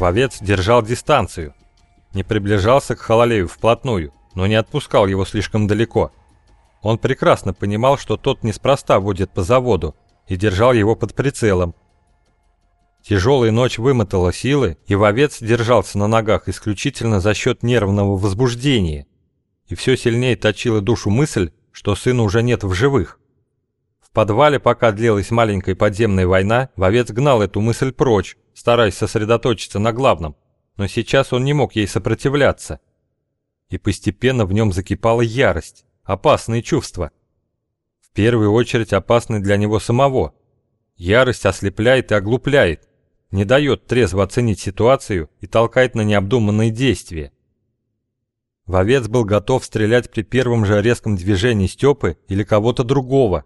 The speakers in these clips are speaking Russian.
Вовец держал дистанцию. Не приближался к Хололею вплотную, но не отпускал его слишком далеко. Он прекрасно понимал, что тот неспроста водит по заводу, и держал его под прицелом. Тяжелая ночь вымотала силы, и вовец держался на ногах исключительно за счет нервного возбуждения. И все сильнее точила душу мысль, что сына уже нет в живых. В подвале, пока длилась маленькая подземная война, вовец гнал эту мысль прочь, стараясь сосредоточиться на главном, но сейчас он не мог ей сопротивляться. И постепенно в нем закипала ярость, опасные чувства. В первую очередь опасны для него самого. Ярость ослепляет и оглупляет, не дает трезво оценить ситуацию и толкает на необдуманные действия. Вовец был готов стрелять при первом же резком движении Степы или кого-то другого.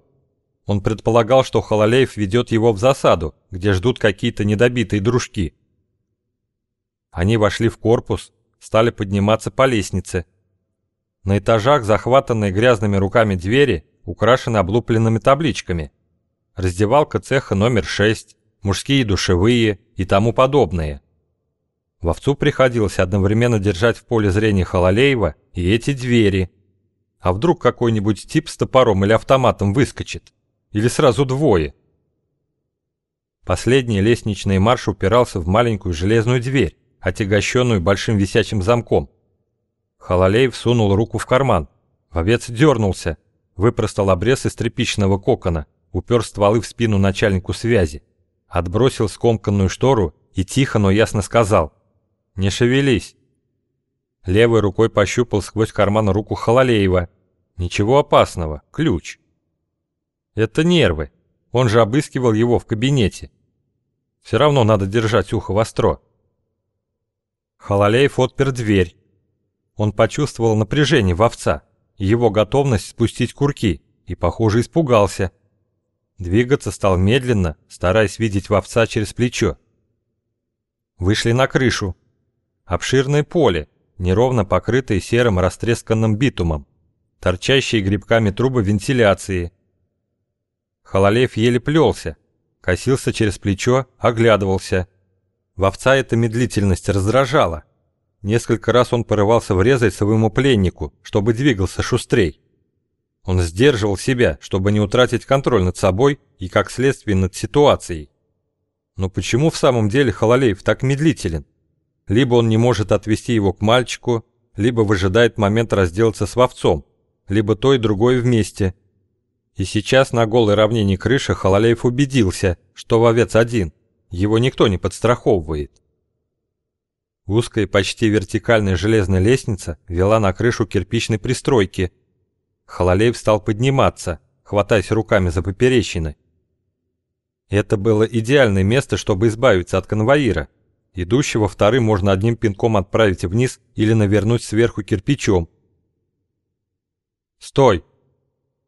Он предполагал, что Хололеев ведет его в засаду, где ждут какие-то недобитые дружки. Они вошли в корпус, стали подниматься по лестнице. На этажах захватанные грязными руками двери украшены облупленными табличками. Раздевалка цеха номер 6, мужские душевые и тому подобное. Вовцу приходилось одновременно держать в поле зрения Хололеева и эти двери. А вдруг какой-нибудь тип с топором или автоматом выскочит? Или сразу двое? Последний лестничный марш упирался в маленькую железную дверь, отягощенную большим висячим замком. Хололеев сунул руку в карман. Вовец дернулся, выпростал обрез из тряпичного кокона, упер стволы в спину начальнику связи отбросил скомканную штору и тихо, но ясно сказал «Не шевелись». Левой рукой пощупал сквозь карман руку Хололеева. Ничего опасного, ключ. Это нервы, он же обыскивал его в кабинете. Все равно надо держать ухо востро. Хололеев отпер дверь. Он почувствовал напряжение в овца, его готовность спустить курки, и, похоже, испугался – Двигаться стал медленно, стараясь видеть вовца через плечо. Вышли на крышу. Обширное поле, неровно покрытое серым растресканным битумом, торчащие грибками трубы вентиляции. Хололев еле плелся, косился через плечо, оглядывался. Вовца эта медлительность раздражала. Несколько раз он порывался врезать своему пленнику, чтобы двигался шустрей. Он сдерживал себя, чтобы не утратить контроль над собой и, как следствие, над ситуацией. Но почему в самом деле Хололеев так медлителен? Либо он не может отвести его к мальчику, либо выжидает момент разделаться с вовцом, либо то и другое вместе. И сейчас на голой равнине крыши Хололеев убедился, что вовец один, его никто не подстраховывает. Узкая, почти вертикальная железная лестница вела на крышу кирпичной пристройки – Хололеев стал подниматься, хватаясь руками за поперечины. Это было идеальное место, чтобы избавиться от конвоира. Идущего вторым можно одним пинком отправить вниз или навернуть сверху кирпичом. «Стой!»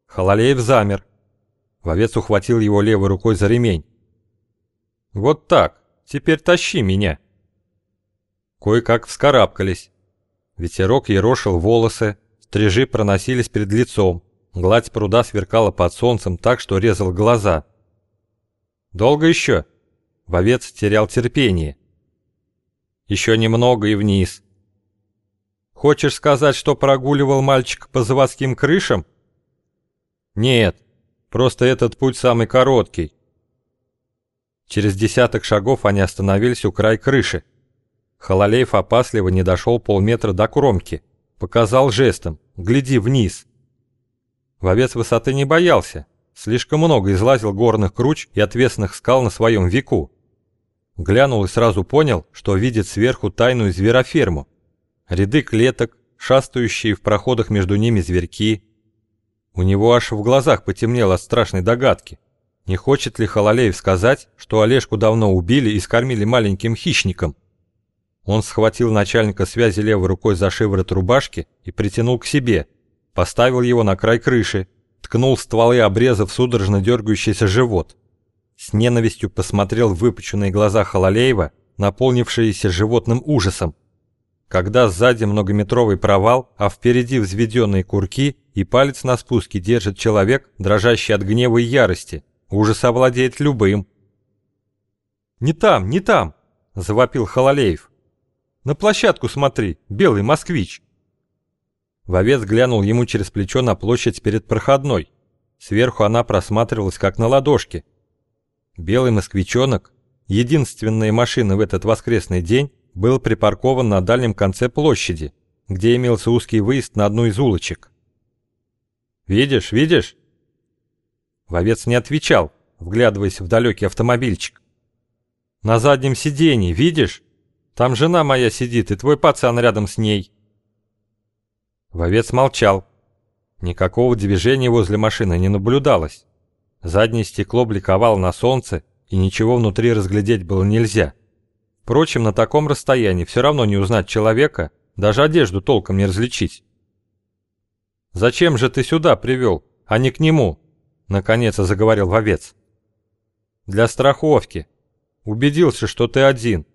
Хололеев замер. Вовец ухватил его левой рукой за ремень. «Вот так, теперь тащи меня!» Кое-как вскарабкались. Ветерок ерошил волосы, Стрижи проносились перед лицом, гладь пруда сверкала под солнцем так, что резал глаза. «Долго еще?» Вовец терял терпение. «Еще немного и вниз». «Хочешь сказать, что прогуливал мальчик по заводским крышам?» «Нет, просто этот путь самый короткий». Через десяток шагов они остановились у края крыши. Хололеев опасливо не дошел полметра до кромки. Показал жестом «Гляди вниз». Вовец высоты не боялся, слишком много излазил горных круч и отвесных скал на своем веку. Глянул и сразу понял, что видит сверху тайную звероферму. Ряды клеток, шастающие в проходах между ними зверьки. У него аж в глазах потемнело от страшной догадки. Не хочет ли Хололеев сказать, что Олежку давно убили и скормили маленьким хищником? Он схватил начальника связи левой рукой за шиворот рубашки и притянул к себе, поставил его на край крыши, ткнул стволы обреза в судорожно дергающийся живот. С ненавистью посмотрел в выпученные глаза Хололеева, наполнившиеся животным ужасом. Когда сзади многометровый провал, а впереди взведенные курки и палец на спуске держит человек, дрожащий от гнева и ярости, ужас овладеет любым. «Не там, не там!» завопил Хололеев. «На площадку смотри, белый москвич!» Вовец глянул ему через плечо на площадь перед проходной. Сверху она просматривалась как на ладошке. Белый москвичонок, единственная машина в этот воскресный день, был припаркован на дальнем конце площади, где имелся узкий выезд на одну из улочек. «Видишь, видишь?» Вовец не отвечал, вглядываясь в далекий автомобильчик. «На заднем сиденье, видишь? Там жена моя сидит, и твой пацан рядом с ней». Вовец молчал. Никакого движения возле машины не наблюдалось. Заднее стекло бликовало на солнце, и ничего внутри разглядеть было нельзя. Впрочем, на таком расстоянии все равно не узнать человека, даже одежду толком не различить. «Зачем же ты сюда привел, а не к нему?» Наконец заговорил вовец. «Для страховки. Убедился, что ты один.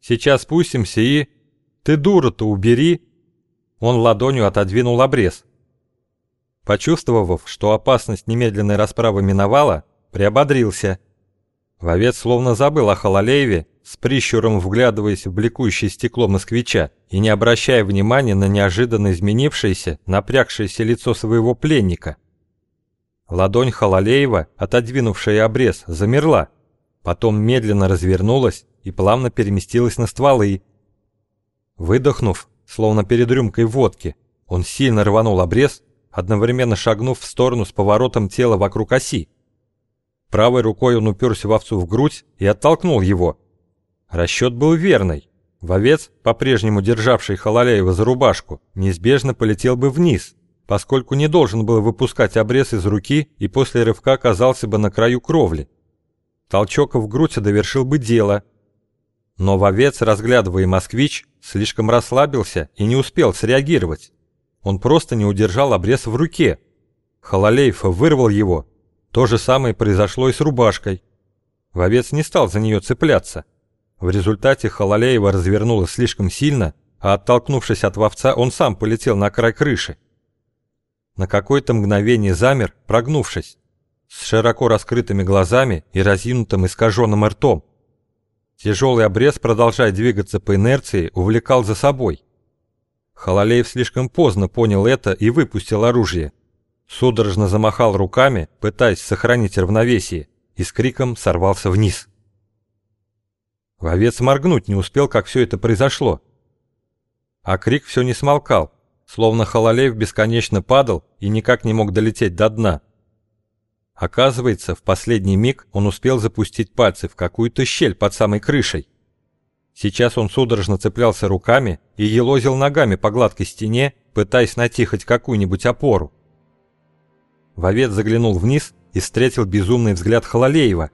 Сейчас спустимся и... Ты дура-то убери!» Он ладонью отодвинул обрез. Почувствовав, что опасность немедленной расправы миновала, приободрился. Вовец словно забыл о Хололееве с прищуром вглядываясь в бликующее стекло москвича и не обращая внимания на неожиданно изменившееся, напрягшееся лицо своего пленника. Ладонь Хололеева, отодвинувшая обрез, замерла, потом медленно развернулась и плавно переместилась на стволы. Выдохнув, словно перед рюмкой водки, он сильно рванул обрез, одновременно шагнув в сторону с поворотом тела вокруг оси. Правой рукой он уперся в овцу в грудь и оттолкнул его, Расчет был верный. Вовец, по-прежнему державший Хололяева за рубашку, неизбежно полетел бы вниз, поскольку не должен был выпускать обрез из руки и после рывка оказался бы на краю кровли. Толчок в грудь довершил бы дело. Но вовец, разглядывая москвич, слишком расслабился и не успел среагировать. Он просто не удержал обрез в руке. Хололеев вырвал его. То же самое произошло и с рубашкой. Вовец не стал за нее цепляться. В результате Хололеева развернуло слишком сильно, а оттолкнувшись от вовца, он сам полетел на край крыши. На какое-то мгновение замер, прогнувшись, с широко раскрытыми глазами и разинутым искаженным ртом. Тяжелый обрез, продолжая двигаться по инерции, увлекал за собой. Хололеев слишком поздно понял это и выпустил оружие. Судорожно замахал руками, пытаясь сохранить равновесие, и с криком сорвался вниз. Вовец моргнуть не успел, как все это произошло. А крик все не смолкал, словно Хололеев бесконечно падал и никак не мог долететь до дна. Оказывается, в последний миг он успел запустить пальцы в какую-то щель под самой крышей. Сейчас он судорожно цеплялся руками и елозил ногами по гладкой стене, пытаясь найти хоть какую-нибудь опору. Вовец заглянул вниз и встретил безумный взгляд Хололеева,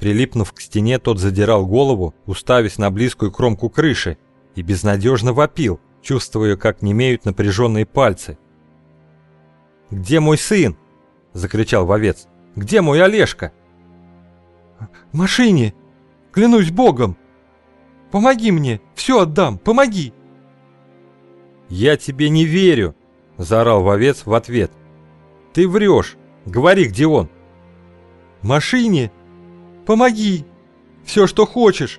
Прилипнув к стене, тот задирал голову, уставясь на близкую кромку крыши, и безнадежно вопил, чувствуя, как немеют напряженные пальцы. «Где мой сын?» – закричал вовец. «Где мой Олежка?» «В машине! Клянусь богом! Помоги мне! Все отдам! Помоги!» «Я тебе не верю!» – заорал вовец в ответ. «Ты врешь! Говори, где он!» «В машине!» Помоги! Все, что хочешь!»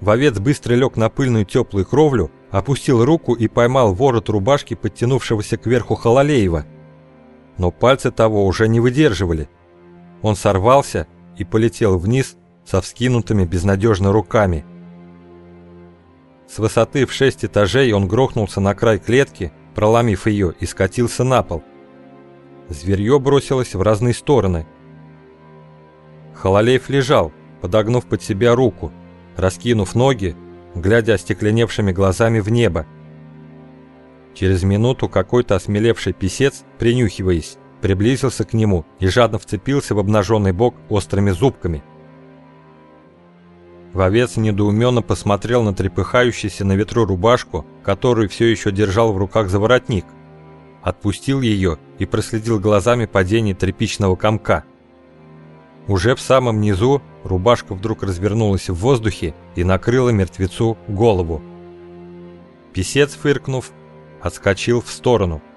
Вовец быстро лег на пыльную теплую кровлю, опустил руку и поймал ворот рубашки подтянувшегося кверху Хололеева. Но пальцы того уже не выдерживали. Он сорвался и полетел вниз со вскинутыми безнадежно руками. С высоты в шесть этажей он грохнулся на край клетки, проломив ее, и скатился на пол. Зверье бросилось в разные стороны – Хололеев лежал, подогнув под себя руку, раскинув ноги, глядя остекленевшими глазами в небо. Через минуту какой-то осмелевший писец, принюхиваясь, приблизился к нему и жадно вцепился в обнаженный бок острыми зубками. Вовец недоуменно посмотрел на трепыхающуюся на ветру рубашку, которую все еще держал в руках за воротник. Отпустил ее и проследил глазами падение тряпичного комка. Уже в самом низу рубашка вдруг развернулась в воздухе и накрыла мертвецу голову. Песец, фыркнув, отскочил в сторону –